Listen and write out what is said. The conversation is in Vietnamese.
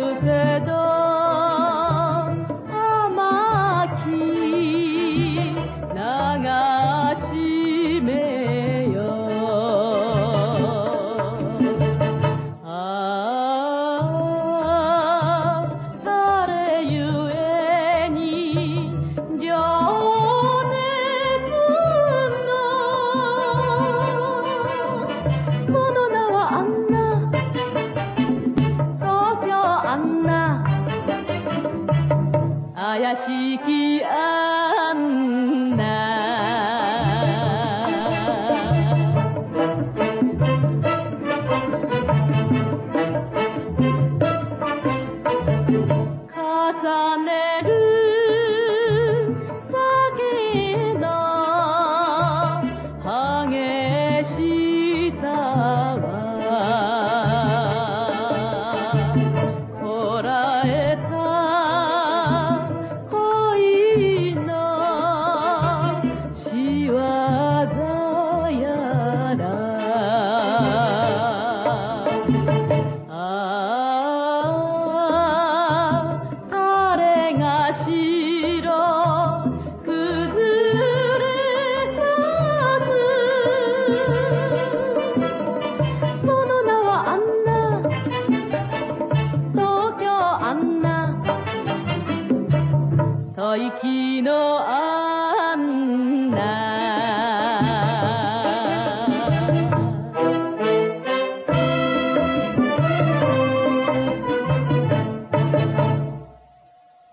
today. khi anh nàng のあんな